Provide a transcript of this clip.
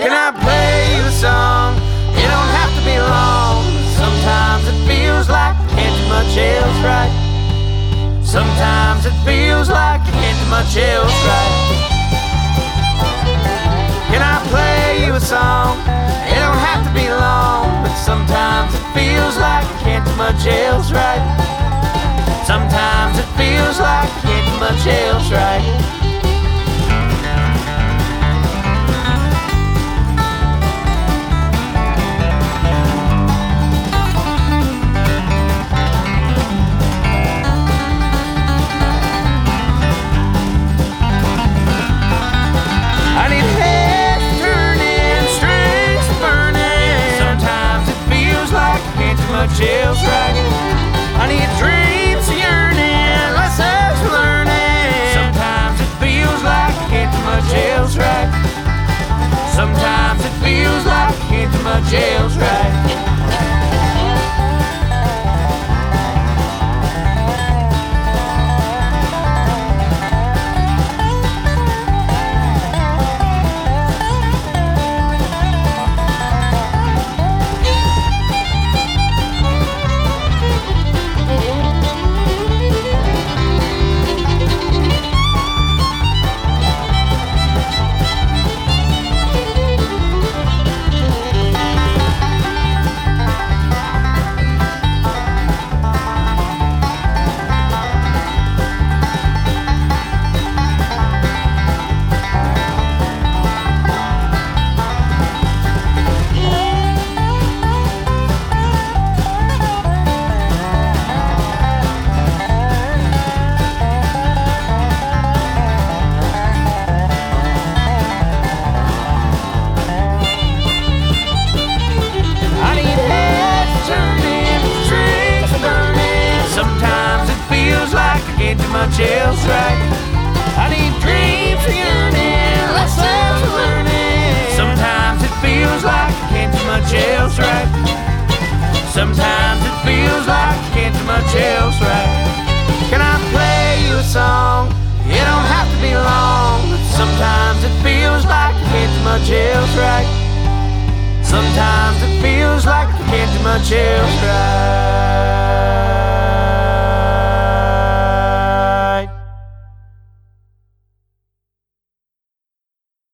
Can I play you a song? It don't have to be long. Sometimes it feels like you can't do much else right. Sometimes it feels like you can't do much else right. Can I play you a song? It don't have to be long, but sometimes it feels like you can't do much else right. Sometimes it feels like you can't do much else right. Else right. I need dreams yearning, lessons learning. Sometimes it feels like I can't do much else right. Sometimes it feels like I can't do much else right. Can I play you a song? It don't have to be long, sometimes it feels like I can't do much else right. Sometimes it feels like I can't do much else right.